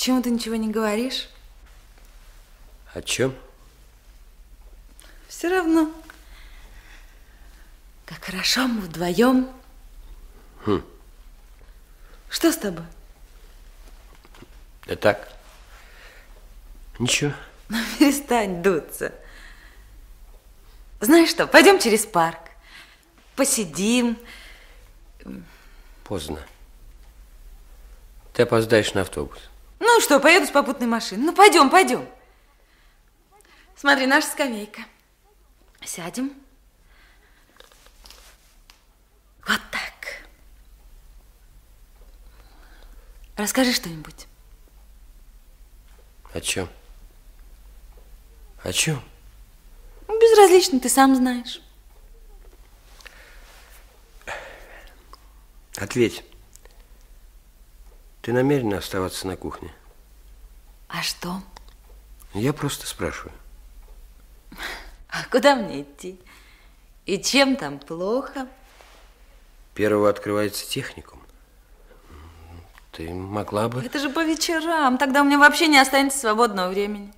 Почему ты ничего не говоришь? О чем? Все равно. Как хорошо мы вдвоем. Хм. Что с тобой? Да так. Ничего. Ну, перестань дуться. Знаешь что, пойдем через парк. Посидим. Поздно. Ты опоздаешь на автобус. Ну что, поеду с попутной машины. Ну, пойдем, пойдем. Смотри, наша скамейка. Сядем. Вот так. Расскажи что-нибудь. О чем? О чем? Ну, безразлично, ты сам знаешь. Ответь. Ты намерена оставаться на кухне? А что? Я просто спрашиваю. А куда мне идти? И чем там плохо? Первого открывается техникум. Ты могла бы... Это же по вечерам. Тогда у меня вообще не останется свободного времени.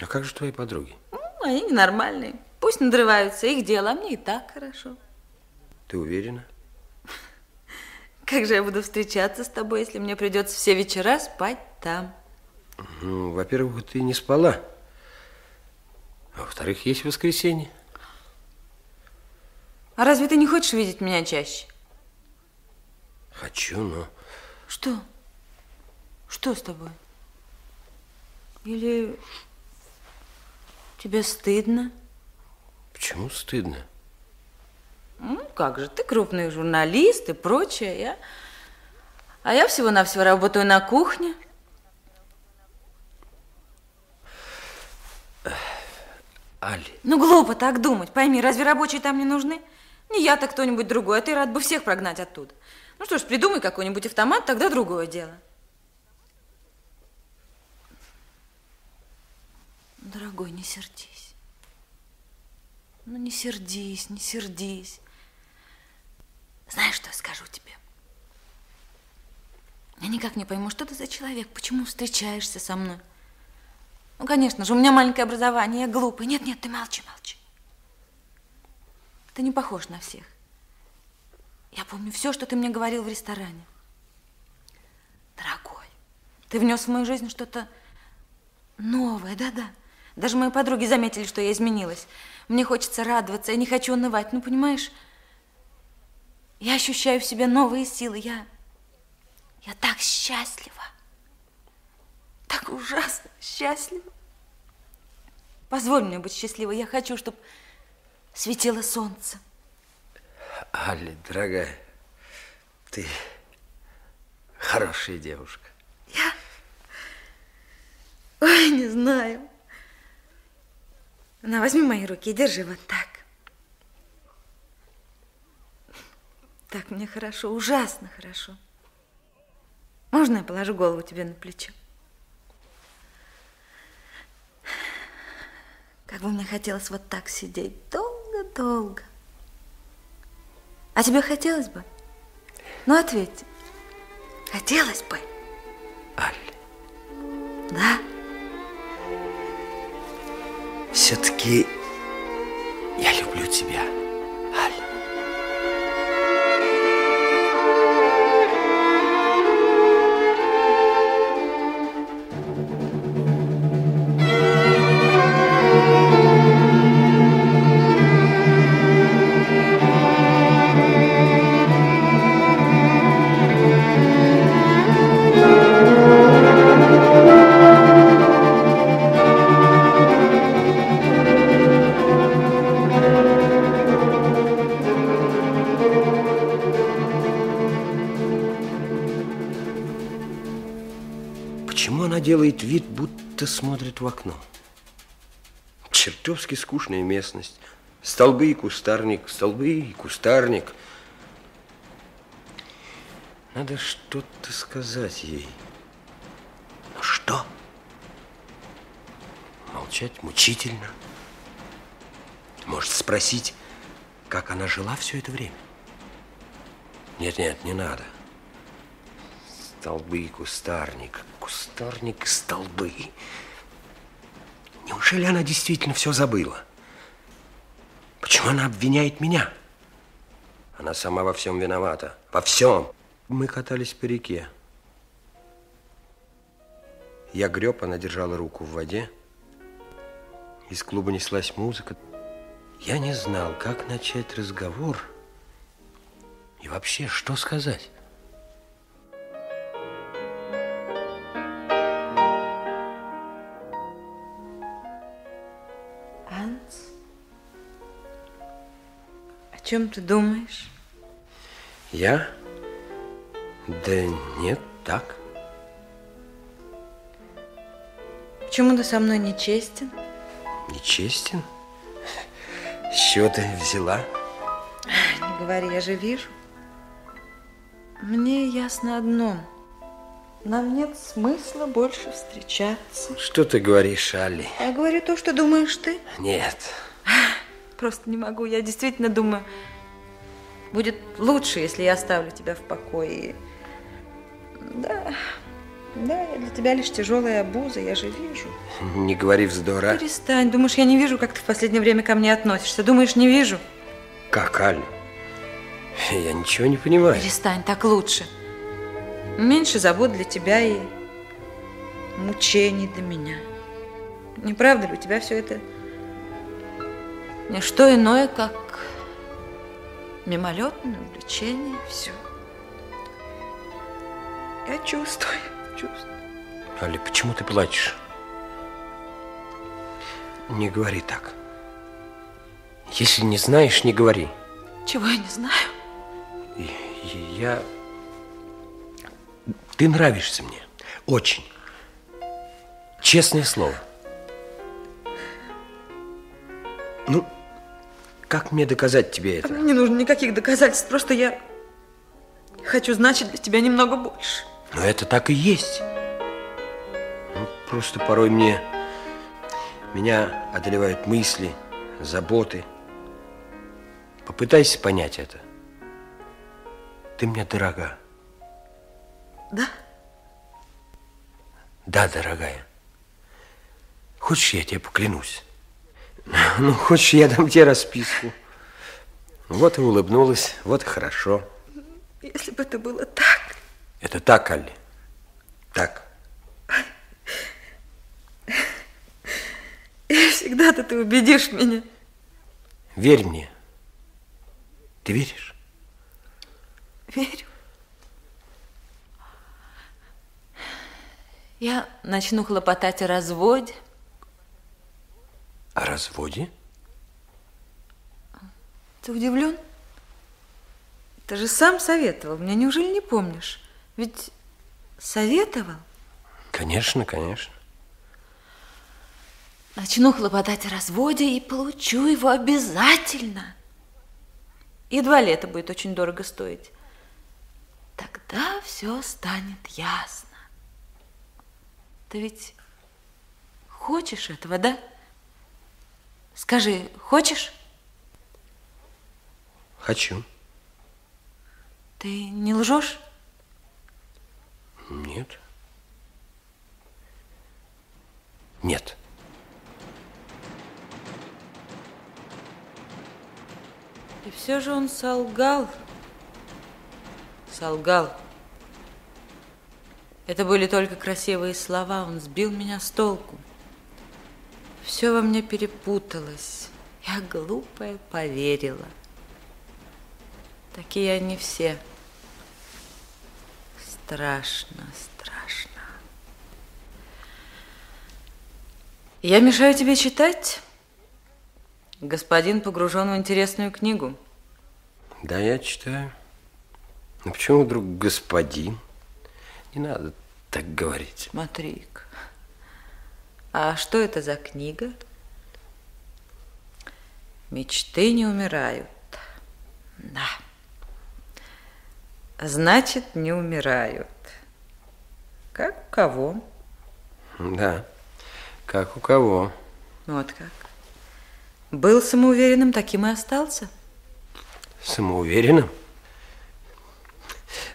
А как же твои подруги? Ну, они ненормальные. Пусть надрываются, их дело, а мне и так хорошо. Ты уверена? Как же я буду встречаться с тобой, если мне придется все вечера спать там? Ну, во-первых, ты не спала. А во-вторых, есть воскресенье. А разве ты не хочешь видеть меня чаще? Хочу, но... Что? Что с тобой? Или тебе стыдно? Почему стыдно? Как же, ты крупный журналист и прочее. Я... А я всего-навсего работаю на кухне. Али. Ну, глупо так думать. Пойми, разве рабочие там не нужны? Не я, так кто-нибудь другой, а ты рад бы всех прогнать оттуда. Ну что ж, придумай какой-нибудь автомат, тогда другое дело. Дорогой, не сердись. Ну, не сердись, не сердись. Знаешь, что я скажу тебе? Я никак не пойму, что ты за человек, почему встречаешься со мной? Ну, конечно же, у меня маленькое образование, я глупый. Нет, нет, ты молчи, молчи. Ты не похож на всех. Я помню все, что ты мне говорил в ресторане. Дорогой, ты внес в мою жизнь что-то новое, да-да. Даже мои подруги заметили, что я изменилась. Мне хочется радоваться, я не хочу унывать. Ну, понимаешь, я ощущаю в себе новые силы. Я, я так счастлива. Так ужасно счастлива. Позволь мне быть счастливой. Я хочу, чтобы светило солнце. Али, дорогая, ты хорошая девушка. Я? Ой, не знаю. На, возьми мои руки и держи вот так. Так мне хорошо, ужасно хорошо. Можно я положу голову тебе на плечо? Как бы мне хотелось вот так сидеть долго-долго. А тебе хотелось бы? Ну, ответь. Хотелось бы? Аль. Да? Все-таки я люблю тебя, Аль. Почему она делает вид, будто смотрит в окно? Чертовски скучная местность. Столбы и кустарник, столбы и кустарник. Надо что-то сказать ей. Но что? Молчать мучительно. Может, спросить, как она жила все это время? Нет, нет, не надо. Столбы и кустарник, кустарник и столбы. Неужели она действительно все забыла? Почему она обвиняет меня? Она сама во всем виновата. Во всем. Мы катались по реке. Я греб, она держала руку в воде. Из клуба неслась музыка. Я не знал, как начать разговор и вообще, что сказать. Чем ты думаешь? Я? Да нет, так. Почему ты со мной нечестен? Нечестен? С чего ты взяла? Не говори, я же вижу. Мне ясно одно. Нам нет смысла больше встречаться. Что ты говоришь, Алли? Я говорю то, что думаешь ты. Нет. Просто не могу. Я действительно думаю, будет лучше, если я оставлю тебя в покое. Да, да, я для тебя лишь тяжелая обуза, я же вижу. Не говори вздора. Перестань. Думаешь, я не вижу, как ты в последнее время ко мне относишься? Думаешь, не вижу? Как, Алли? Я ничего не понимаю. Перестань, так лучше. Меньше забот для тебя и мучений для меня. Не правда ли у тебя все это не что иное, как мимолетное увлечение, все. Я чувствую, чувствую. Али, почему ты плачешь? Не говори так. Если не знаешь, не говори. Чего я не знаю? Я... Ты нравишься мне. Очень. Честное слово. Ну, как мне доказать тебе это? Не нужно никаких доказательств, просто я хочу значить для тебя немного больше. Но это так и есть. Ну, просто порой мне... Меня одолевают мысли, заботы. Попытайся понять это. Ты мне дорога. Да? Да, дорогая. Хочешь, я тебе поклянусь? Ну, хочешь, я дам тебе расписку? Вот и улыбнулась, вот и хорошо. Если бы это было так. Это так, Алли. Так. И всегда-то ты убедишь меня. Верь мне. Ты веришь? Верю. Я начну хлопотать о разводе. О разводе? Ты удивлен? Ты же сам советовал мне, неужели не помнишь? Ведь советовал. Конечно, конечно. Начну хлопотать о разводе и получу его обязательно. Едва ли это будет очень дорого стоить. Тогда все станет ясно. Ты ведь хочешь этого, да? Скажи, хочешь? Хочу. Ты не лжешь? Нет. Нет. И все же он солгал. Солгал. Это были только красивые слова. Он сбил меня с толку. Все во мне перепуталось. Я глупая поверила. Такие они все. Страшно, страшно. Я мешаю тебе читать? Господин погружен в интересную книгу. Да, я читаю. Но почему вдруг господин? Не надо так говорить. Смотри-ка. А что это за книга? Мечты не умирают. Да. Значит, не умирают. Как у кого? Да. Как у кого? Вот как. Был самоуверенным, таким и остался. Самоуверенным?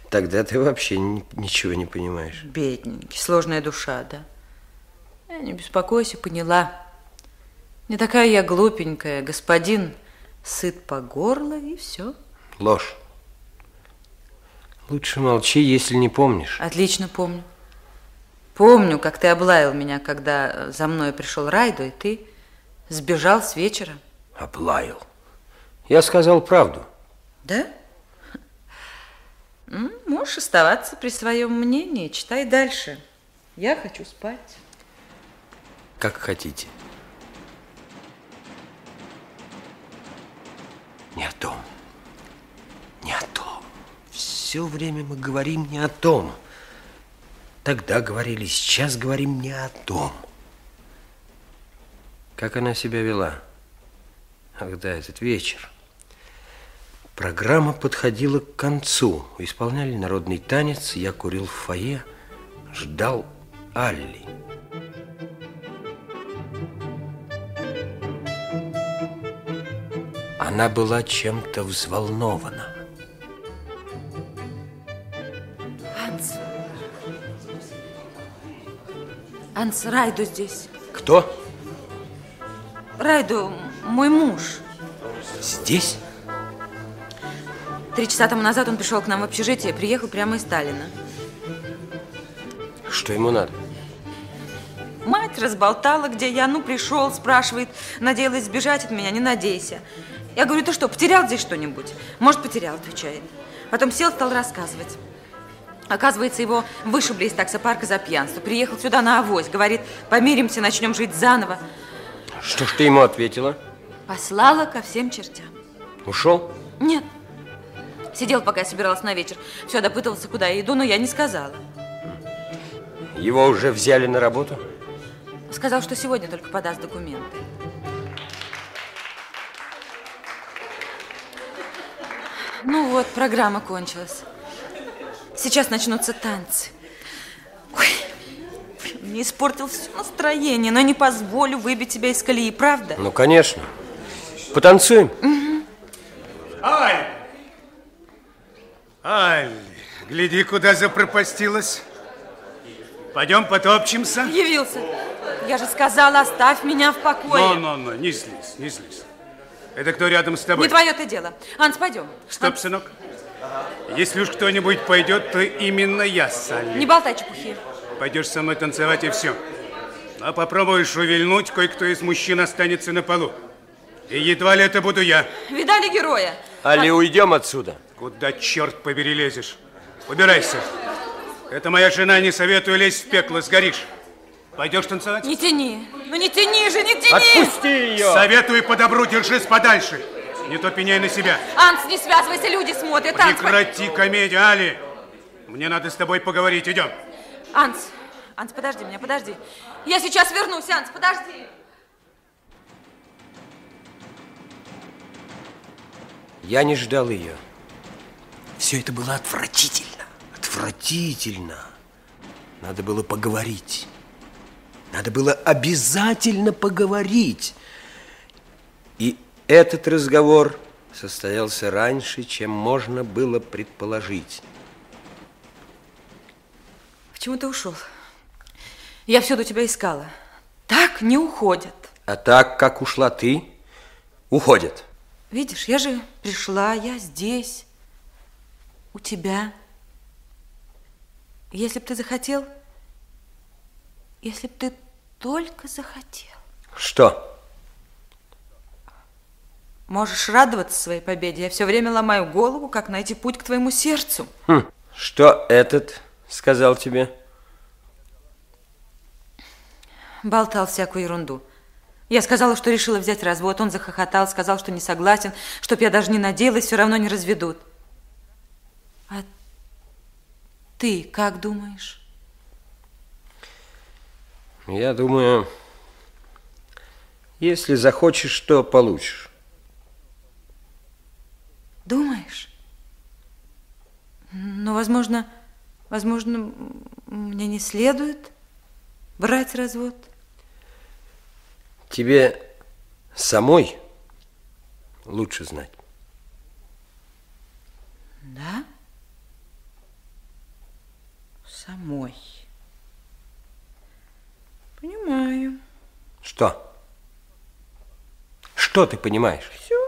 тогда ты вообще ничего не понимаешь. Бедненький, сложная душа, да? Не беспокойся, поняла. Не такая я глупенькая, господин сыт по горло и все. Ложь. Лучше молчи, если не помнишь. Отлично помню. Помню, как ты облаял меня, когда за мной пришел Райду, и ты сбежал с вечера. Облаял? Я сказал правду. Да? Можешь оставаться при своем мнении, читай дальше. Я хочу спать. Как хотите. Не о том. Не о том. Все время мы говорим не о том. Тогда говорили, сейчас говорим не о том. Как она себя вела? Ах да, этот вечер. Программа подходила к концу. Исполняли народный танец, я курил в фойе, ждал Алли. Она была чем-то взволнована. Анс. Анс, Райду здесь. Кто? Райду, мой муж. Здесь? Три часа тому назад он пришел к нам в общежитие, приехал прямо из Сталина. Что ему надо? Мать разболтала, где я. Ну, пришел, спрашивает. Надеялась сбежать от меня, не надейся. Я говорю, ты что, потерял здесь что-нибудь? Может, потерял, отвечает. Потом сел, стал рассказывать. Оказывается, его вышибли из таксопарка за пьянство. Приехал сюда на авось. Говорит, помиримся, начнем жить заново. Что ж ты ему ответила? Послала ко всем чертям. Ушел? Нет. Сидел, пока я собиралась на вечер. Все, допытывался, куда я иду, но я не сказала. Его уже взяли на работу? Сказал, что сегодня только подаст документы. Ну вот, программа кончилась. Сейчас начнутся танцы. Ой, мне испортил все настроение, но не позволю выбить тебя из колеи, правда? Ну, конечно. Потанцуем? Угу. Ай! Ай, гляди, куда запропастилась. Пойдем потопчемся. Явился. Я же сказала, оставь меня в покое. Ну-ну-ну, не злись, не злись. Это кто рядом с тобой? Не твое ты дело. Анс, пойдем. Стоп, Анс... сынок. Если уж кто-нибудь пойдет, то именно я, Салли. Не болтай чепухи. Пойдешь со мной танцевать и все. А попробуешь увильнуть, кое-кто из мужчин останется на полу. И едва ли это буду я. Видали героя? Али, а... уйдем отсюда. Куда, черт побери, лезешь? Убирайся. Это моя жена, не советую лезть в пекло, сгоришь. Пойдешь танцевать? Не тяни. Ну не тяни же, не тяни. Отпусти ее. Советую по добру, держись подальше. Не то пеняй на себя. Анс, не связывайся, люди смотрят. Прекрати Анс, комедию, Али. Мне надо с тобой поговорить, идем. Анс, Анс, подожди меня, подожди. Я сейчас вернусь, Анс, подожди. Я не ждал ее. Все это было отвратительно. Отвратительно. Надо было поговорить. Надо было обязательно поговорить. И этот разговор состоялся раньше, чем можно было предположить. Почему ты ушел? Я всюду тебя искала. Так не уходят. А так, как ушла ты, уходят. Видишь, я же пришла, я здесь, у тебя. Если б ты захотел, если б ты только захотел. Что? Можешь радоваться своей победе. Я все время ломаю голову, как найти путь к твоему сердцу. Хм, что этот сказал тебе? Болтал всякую ерунду. Я сказала, что решила взять развод. Он захохотал, сказал, что не согласен, чтоб я даже не надеялась, все равно не разведут. А ты как думаешь? Я думаю, если захочешь, то получишь. Думаешь? Но, возможно, возможно, мне не следует брать развод. Тебе самой лучше знать. Да? самой. Понимаю. Что? Что ты понимаешь? Все.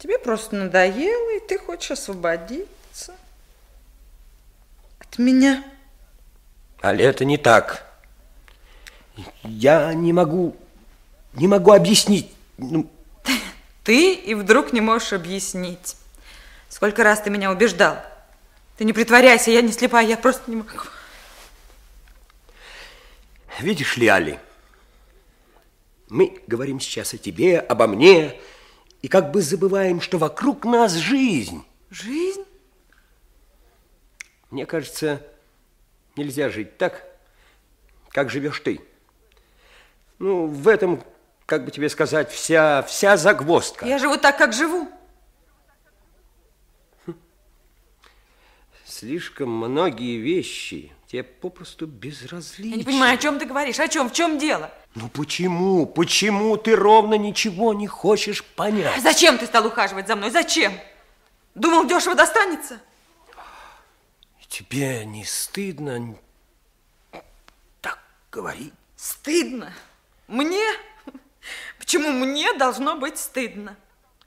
Тебе просто надоело, и ты хочешь освободиться от меня. Али, это не так. Я не могу, не могу объяснить. Ну, Ты и вдруг не можешь объяснить. Сколько раз ты меня убеждал. Ты не притворяйся, я не слепая, я просто не могу. Видишь ли, Али, мы говорим сейчас о тебе, обо мне, и как бы забываем, что вокруг нас жизнь. Жизнь? Мне кажется, нельзя жить так, как живешь ты. Ну, в этом, как бы тебе сказать, вся, вся загвоздка. Я живу так, как живу. Слишком многие вещи тебе попросту безразличны. Я не понимаю, о чем ты говоришь, о чем, в чем дело? Ну почему, почему ты ровно ничего не хочешь понять? Зачем ты стал ухаживать за мной, зачем? Думал, дешево достанется? Тебе не стыдно так говорить? Стыдно? Мне? Почему мне должно быть стыдно?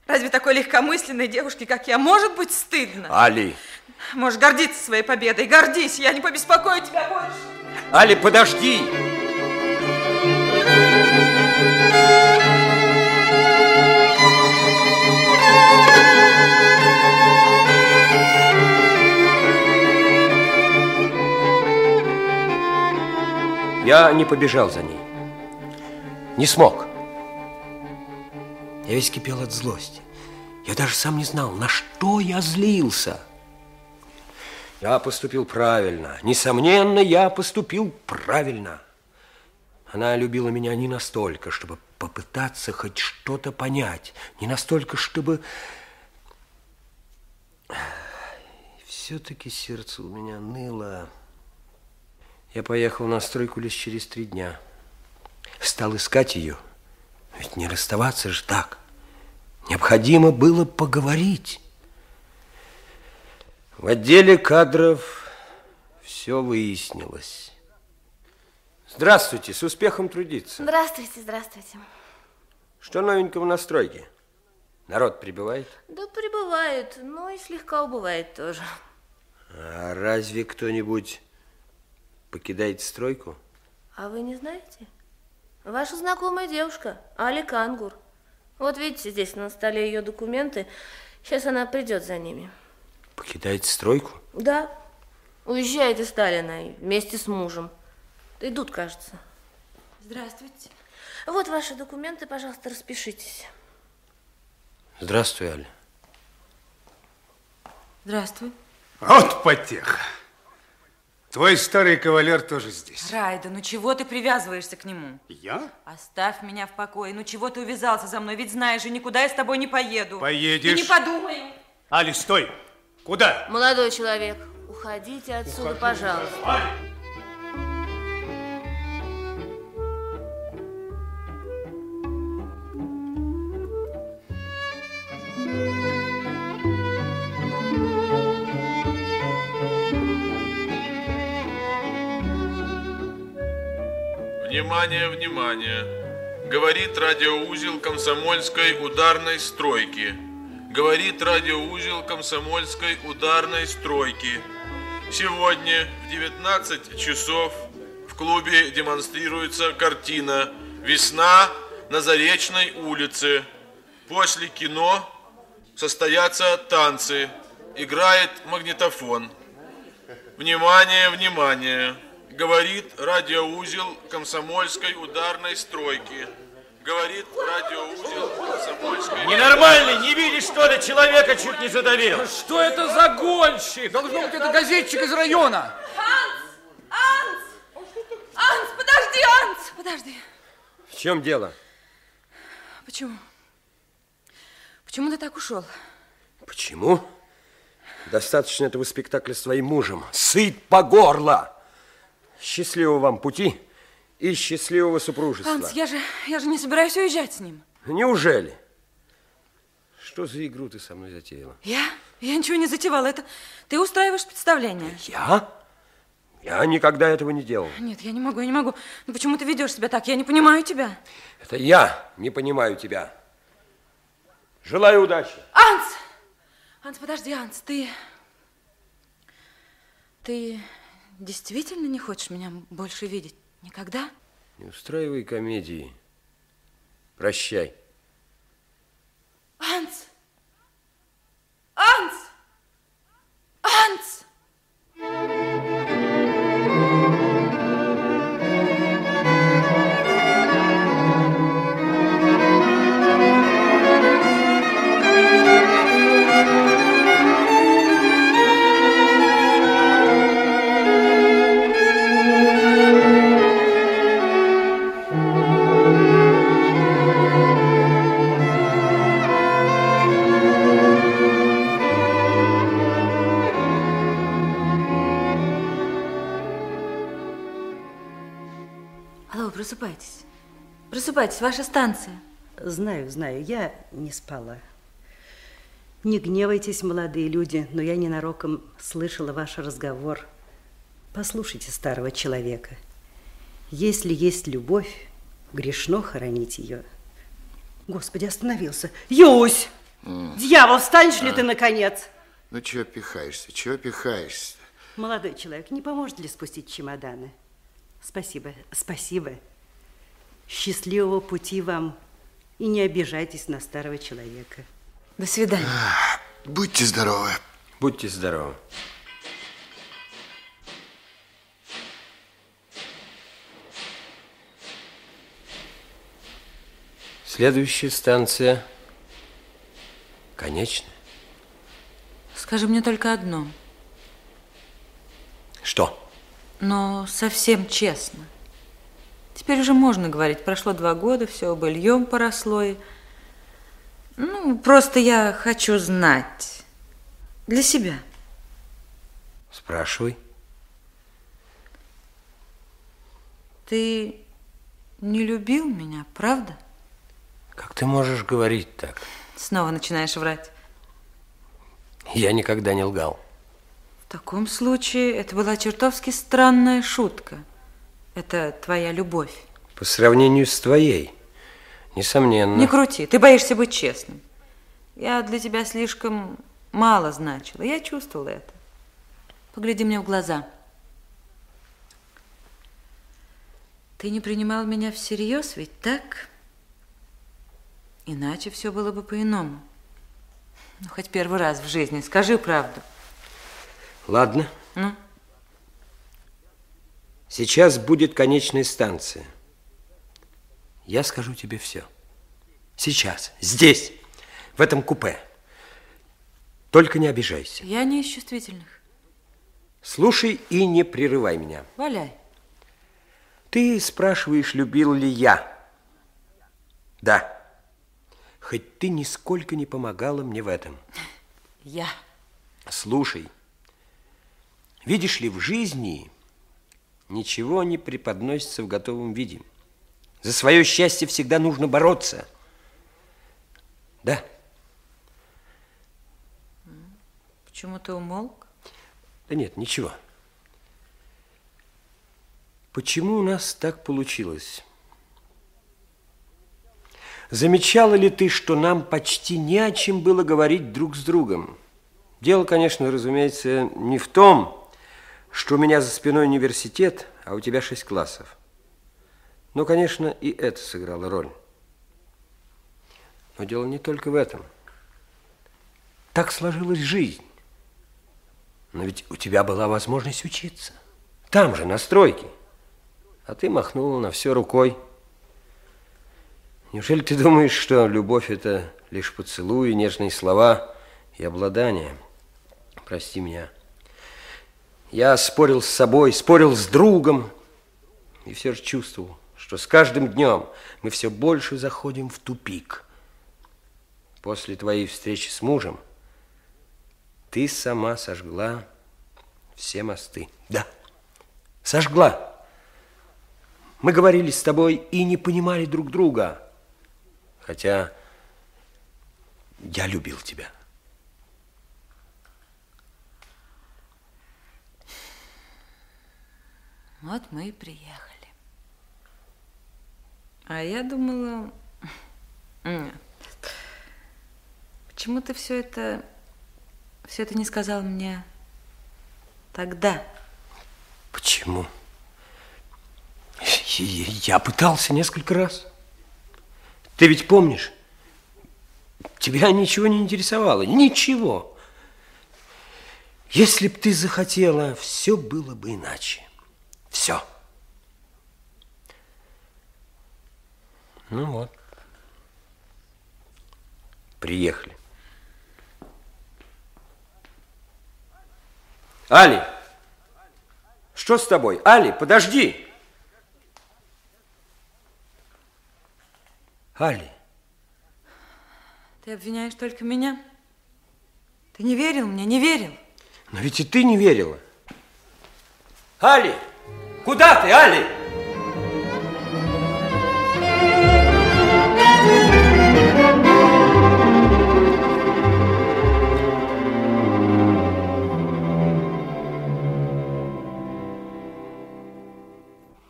Разве такой легкомысленной девушке, как я, может быть стыдно? Али, Можешь гордиться своей победой, гордись, я не побеспокою тебя больше. Али, подожди! Я не побежал за ней. Не смог. Я весь кипел от злости. Я даже сам не знал, на что я злился. Я поступил правильно. Несомненно, я поступил правильно. Она любила меня не настолько, чтобы попытаться хоть что-то понять. Не настолько, чтобы... Все-таки сердце у меня ныло. Я поехал на стройку лишь через три дня. Стал искать ее. Ведь не расставаться же так. Необходимо было поговорить. В отделе кадров все выяснилось. Здравствуйте, с успехом трудиться. Здравствуйте, здравствуйте. Что новенького на стройке? Народ прибывает? Да прибывает, но и слегка убывает тоже. А разве кто-нибудь покидает стройку? А вы не знаете? Ваша знакомая девушка, Али Кангур. Вот видите, здесь на столе ее документы. Сейчас она придет за ними. Покидает стройку? Да, уезжает из Сталина вместе с мужем. Идут, кажется. Здравствуйте. Вот ваши документы, пожалуйста, распишитесь. Здравствуй, Аля. Здравствуй. Вот потеха. Твой старый кавалер тоже здесь. Райда, ну чего ты привязываешься к нему? Я? Оставь меня в покое. Ну чего ты увязался за мной? Ведь знаешь же, никуда я с тобой не поеду. Поедешь. И не подумаю. Али, стой! Куда? Молодой человек, уходите отсюда, пожалуйста. Али! Внимание, внимание! Говорит радиоузел комсомольской ударной стройки. Говорит радиоузел комсомольской ударной стройки. Сегодня в 19 часов в клубе демонстрируется картина «Весна на Заречной улице». После кино состоятся танцы. Играет магнитофон. Внимание, внимание! Говорит радиоузел комсомольской ударной стройки. Говорит радиоузел комсомольской... Ненормальный, не видишь, что ли, человека чуть не задавил? Что это за гонщик? Должно быть, это газетчик из района. Анс! Анс! Анс, подожди, Анс! Подожди. В чем дело? Почему? Почему ты так ушел? Почему? Достаточно этого спектакля с твоим мужем. Сыт по горло! Счастливого вам пути и счастливого супружества. Анс, я же, я же не собираюсь уезжать с ним. Неужели? Что за игру ты со мной затеяла? Я? Я ничего не затевала. Это ты устраиваешь представление. Я? Я никогда этого не делал. Нет, я не могу, я не могу. Ну почему ты ведешь себя так? Я не понимаю тебя. Это я не понимаю тебя. Желаю удачи. Анс! Анс, подожди, Анс, ты... Ты действительно не хочешь меня больше видеть? Никогда? Не устраивай комедии. Прощай. Анс! Просыпайтесь, ваша станция. Знаю, знаю, я не спала. Не гневайтесь, молодые люди, но я ненароком слышала ваш разговор. Послушайте старого человека. Если есть любовь, грешно хоронить ее. Господи, остановился. Юсь! Дьявол, встанешь ли ты, наконец? Ну, чего пихаешься, чего пихаешься? Молодой человек, не поможет ли спустить чемоданы? Спасибо, спасибо. Счастливого пути вам. И не обижайтесь на старого человека. До свидания. Будьте здоровы. Будьте здоровы. Следующая станция конечная. Скажи мне только одно, Что? но совсем честно. Теперь уже можно говорить. Прошло два года, все быльем поросло. И... Ну, просто я хочу знать. Для себя. Спрашивай. Ты не любил меня, правда? Как ты можешь говорить так? Снова начинаешь врать. Я никогда не лгал. В таком случае это была чертовски странная шутка. Это твоя любовь. По сравнению с твоей, несомненно. Не крути, ты боишься быть честным. Я для тебя слишком мало значила. Я чувствовала это. Погляди мне в глаза. Ты не принимал меня всерьез, ведь так? Иначе все было бы по-иному. Ну, хоть первый раз в жизни, скажи правду. Ладно. Ну? Сейчас будет конечная станция. Я скажу тебе все. Сейчас, здесь, в этом купе. Только не обижайся. Я не из чувствительных. Слушай и не прерывай меня. Валяй. Ты спрашиваешь, любил ли я? Да. Хоть ты нисколько не помогала мне в этом. Я. Слушай, видишь ли, в жизни ничего не преподносится в готовом виде. За свое счастье всегда нужно бороться. Да. Почему ты умолк? Да нет, ничего. Почему у нас так получилось? Замечала ли ты, что нам почти не о чем было говорить друг с другом? Дело, конечно, разумеется, не в том, что у меня за спиной университет, а у тебя шесть классов. Но, конечно, и это сыграло роль. Но дело не только в этом. Так сложилась жизнь. Но ведь у тебя была возможность учиться. Там же, на стройке. А ты махнула на все рукой. Неужели ты думаешь, что любовь – это лишь поцелуи, нежные слова и обладание? Прости меня. Я спорил с собой, спорил с другом, и все же чувствовал, что с каждым днем мы все больше заходим в тупик. После твоей встречи с мужем ты сама сожгла все мосты. Да, сожгла. Мы говорили с тобой и не понимали друг друга. Хотя я любил тебя. Вот мы и приехали. А я думала... Нет. Почему ты все это... Все это не сказал мне тогда? Почему? Я пытался несколько раз. Ты ведь помнишь? Тебя ничего не интересовало. Ничего. Если б ты захотела, все было бы иначе. Все. Ну вот. Приехали. Али, что с тобой? Али, подожди. Али. Ты обвиняешь только меня? Ты не верил мне, не верил? Но ведь и ты не верила. Али, куда ты, Али?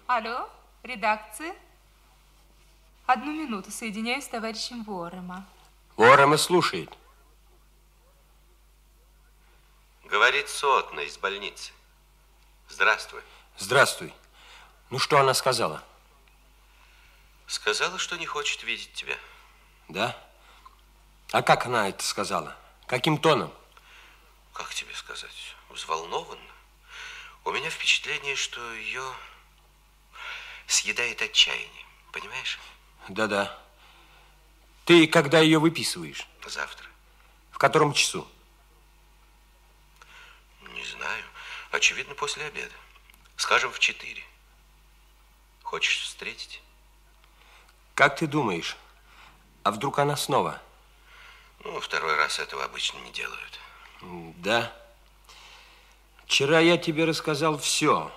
Алло, редакция? Одну минуту, соединяюсь с товарищем Ворома. Ворома слушает. Говорит сотна из больницы. Здравствуй. Здравствуй. Ну, что она сказала? Сказала, что не хочет видеть тебя. Да? А как она это сказала? Каким тоном? Как тебе сказать? Взволнованно. У меня впечатление, что ее съедает отчаяние. Понимаешь? Да-да. Ты когда ее выписываешь? Завтра. В котором часу? Не знаю. Очевидно, после обеда. Скажем, в четыре. Хочешь встретить? Как ты думаешь, а вдруг она снова? Ну, второй раз этого обычно не делают. Да. Вчера я тебе рассказал все.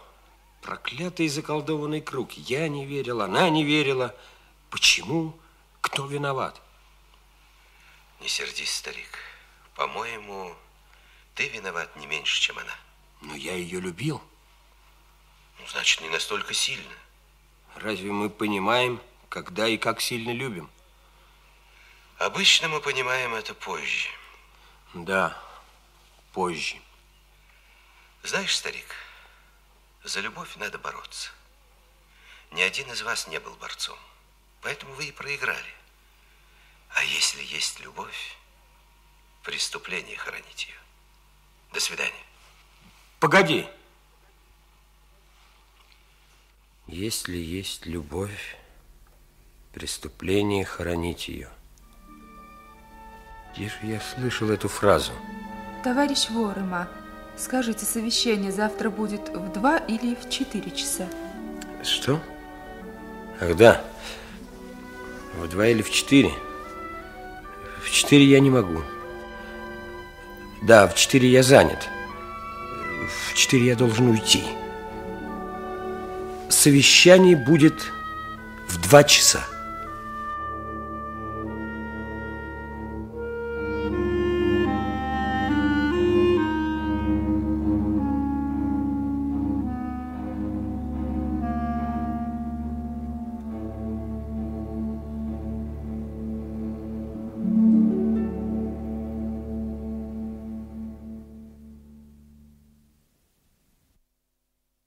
Проклятый заколдованный круг. Я не верил, она не верила. Почему? Кто виноват? Не сердись, старик. По-моему, ты виноват не меньше, чем она. Но я ее любил. Ну, значит, не настолько сильно. Разве мы понимаем, когда и как сильно любим? Обычно мы понимаем это позже. Да, позже. Знаешь, старик, за любовь надо бороться. Ни один из вас не был борцом. Поэтому вы и проиграли. А если есть любовь, преступление хоронить ее. До свидания. Погоди. Если есть любовь, преступление хоронить ее. Где же я слышал эту фразу? Товарищ Ворыма, скажите, совещание завтра будет в два или в четыре часа? Что? Ах, да. В два или в четыре? В четыре я не могу. Да, в четыре я занят. В четыре я должен уйти. Совещание будет в два часа.